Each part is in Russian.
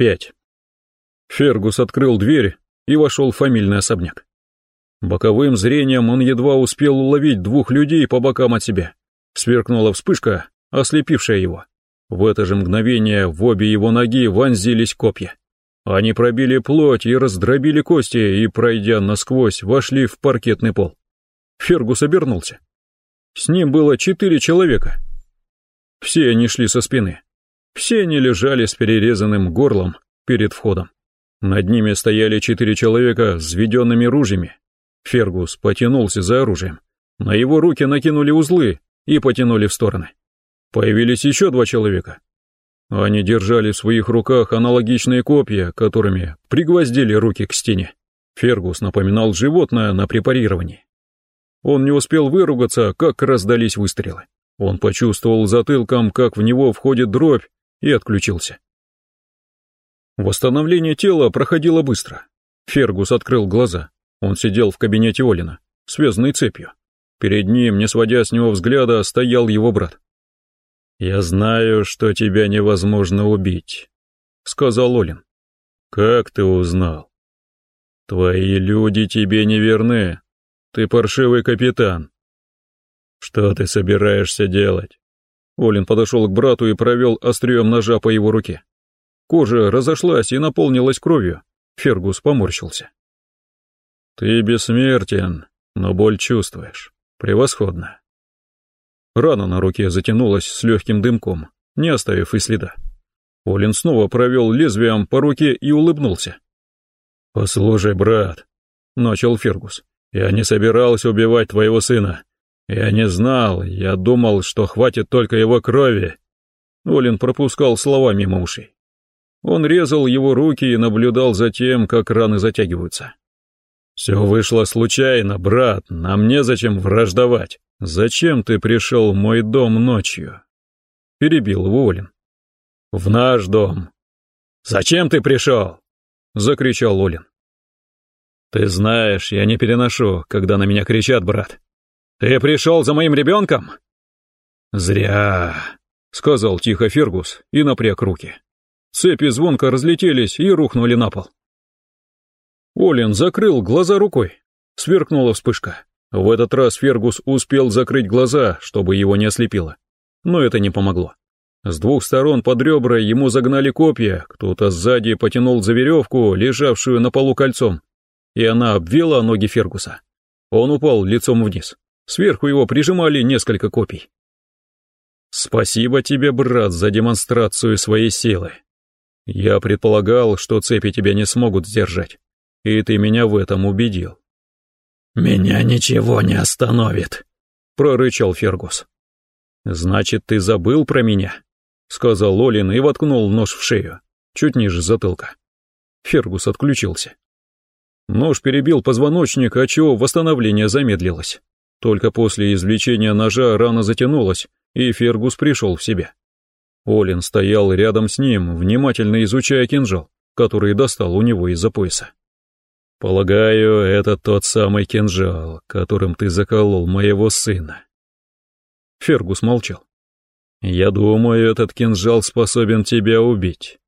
Пять. Фергус открыл дверь и вошел в фамильный особняк. Боковым зрением он едва успел уловить двух людей по бокам от себя. Сверкнула вспышка, ослепившая его. В это же мгновение в обе его ноги вонзились копья. Они пробили плоть и раздробили кости, и, пройдя насквозь, вошли в паркетный пол. Фергус обернулся. С ним было четыре человека. Все они шли со спины. Все они лежали с перерезанным горлом перед входом. Над ними стояли четыре человека с введенными ружьями. Фергус потянулся за оружием. На его руки накинули узлы и потянули в стороны. Появились еще два человека. Они держали в своих руках аналогичные копья, которыми пригвоздили руки к стене. Фергус напоминал животное на препарировании. Он не успел выругаться, как раздались выстрелы. Он почувствовал затылком, как в него входит дробь, и отключился. Восстановление тела проходило быстро. Фергус открыл глаза. Он сидел в кабинете Олина, связанный цепью. Перед ним, не сводя с него взгляда, стоял его брат. «Я знаю, что тебя невозможно убить», — сказал Олин. «Как ты узнал?» «Твои люди тебе не верны. Ты паршивый капитан». «Что ты собираешься делать?» Олин подошел к брату и провел острием ножа по его руке. Кожа разошлась и наполнилась кровью. Фергус поморщился. «Ты бессмертен, но боль чувствуешь. Превосходно. Рана на руке затянулась с легким дымком, не оставив и следа. Олин снова провел лезвием по руке и улыбнулся. «Послушай, брат», — начал Фергус, — «я не собирался убивать твоего сына. Я не знал, я думал, что хватит только его крови». Олин пропускал слова мимо ушей. Он резал его руки и наблюдал за тем, как раны затягиваются. «Все вышло случайно, брат, нам незачем враждовать. «Зачем ты пришел в мой дом ночью?» Перебил Волин. «В наш дом». «Зачем ты пришел?» Закричал Олин. «Ты знаешь, я не переношу, когда на меня кричат, брат. Ты пришел за моим ребенком?» «Зря», — сказал тихо Фергус и напряг руки. Цепи звонко разлетелись и рухнули на пол. Олин закрыл глаза рукой. Сверкнула вспышка. В этот раз Фергус успел закрыть глаза, чтобы его не ослепило. Но это не помогло. С двух сторон под ребра ему загнали копья, кто-то сзади потянул за веревку, лежавшую на полу кольцом, и она обвела ноги Фергуса. Он упал лицом вниз. Сверху его прижимали несколько копий. «Спасибо тебе, брат, за демонстрацию своей силы. Я предполагал, что цепи тебя не смогут сдержать, и ты меня в этом убедил. «Меня ничего не остановит», — прорычал Фергус. «Значит, ты забыл про меня?» — сказал Олин и воткнул нож в шею, чуть ниже затылка. Фергус отключился. Нож перебил позвоночник, отчего восстановление замедлилось. Только после извлечения ножа рана затянулась, и Фергус пришел в себя. Олин стоял рядом с ним, внимательно изучая кинжал, который достал у него из-за пояса. Полагаю, это тот самый кинжал, которым ты заколол моего сына. Фергус молчал. Я думаю, этот кинжал способен тебя убить.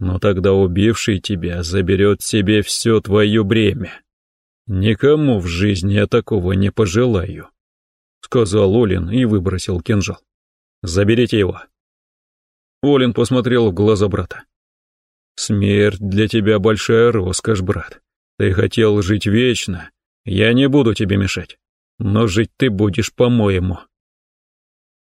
Но тогда убивший тебя заберет себе все твое бремя. Никому в жизни я такого не пожелаю, сказал Олин и выбросил кинжал. Заберите его. Олин посмотрел в глаза брата. Смерть для тебя большая роскошь, брат. Ты хотел жить вечно, я не буду тебе мешать, но жить ты будешь по-моему.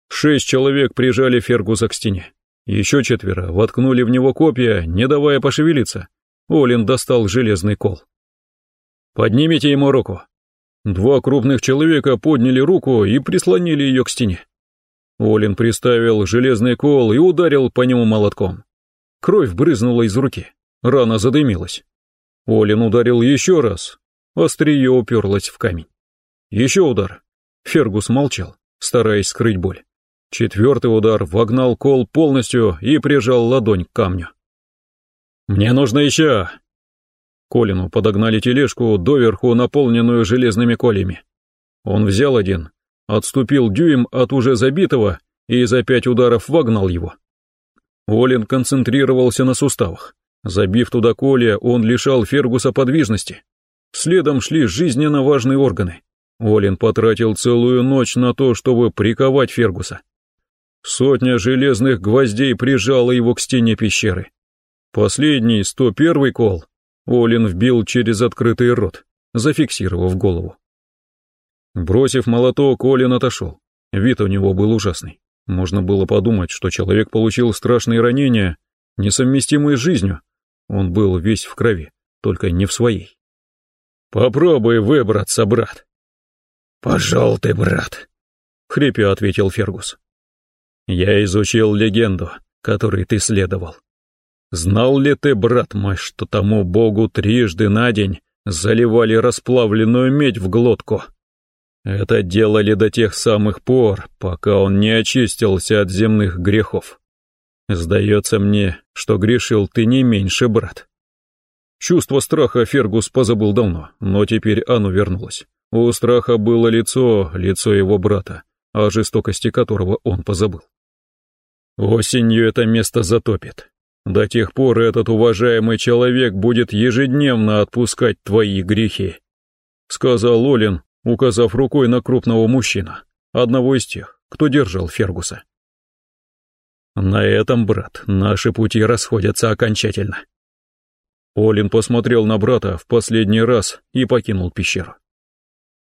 Шесть человек прижали Фергуса к стене. Еще четверо воткнули в него копья, не давая пошевелиться. Олин достал железный кол. «Поднимите ему руку». Два крупных человека подняли руку и прислонили ее к стене. Олин приставил железный кол и ударил по нему молотком. Кровь брызнула из руки, рана задымилась. Олин ударил еще раз. Острие уперлось в камень. Еще удар. Фергус молчал, стараясь скрыть боль. Четвертый удар вогнал кол полностью и прижал ладонь к камню. «Мне нужно еще!» Колину подогнали тележку, доверху наполненную железными колями. Он взял один, отступил дюйм от уже забитого и за пять ударов вогнал его. Олин концентрировался на суставах. Забив туда Коля, он лишал Фергуса подвижности. Следом шли жизненно важные органы. Олин потратил целую ночь на то, чтобы приковать Фергуса. Сотня железных гвоздей прижала его к стене пещеры. Последний, 101 кол, Олин вбил через открытый рот, зафиксировав голову. Бросив молоток, Олин отошел. Вид у него был ужасный. Можно было подумать, что человек получил страшные ранения, несовместимые с жизнью. Он был весь в крови, только не в своей. «Попробуй выбраться, брат». «Пошел ты, брат», — хрипя ответил Фергус. «Я изучил легенду, которой ты следовал. Знал ли ты, брат мой, что тому богу трижды на день заливали расплавленную медь в глотку?» Это делали до тех самых пор, пока он не очистился от земных грехов. Сдается мне, что грешил ты не меньше, брат. Чувство страха Фергус позабыл давно, но теперь оно вернулось. У страха было лицо, лицо его брата, о жестокости которого он позабыл. Осенью это место затопит. До тех пор этот уважаемый человек будет ежедневно отпускать твои грехи, сказал Олин, указав рукой на крупного мужчину, одного из тех, кто держал Фергуса. На этом, брат, наши пути расходятся окончательно. Олин посмотрел на брата в последний раз и покинул пещеру.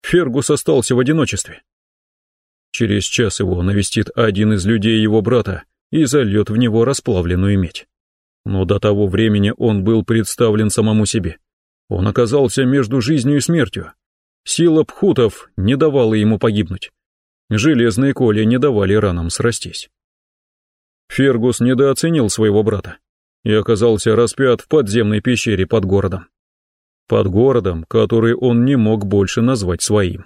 Фергус остался в одиночестве. Через час его навестит один из людей его брата и зальет в него расплавленную медь. Но до того времени он был представлен самому себе. Он оказался между жизнью и смертью, Сила пхутов не давала ему погибнуть. Железные коли не давали ранам срастись. Фергус недооценил своего брата и оказался распят в подземной пещере под городом. Под городом, который он не мог больше назвать своим.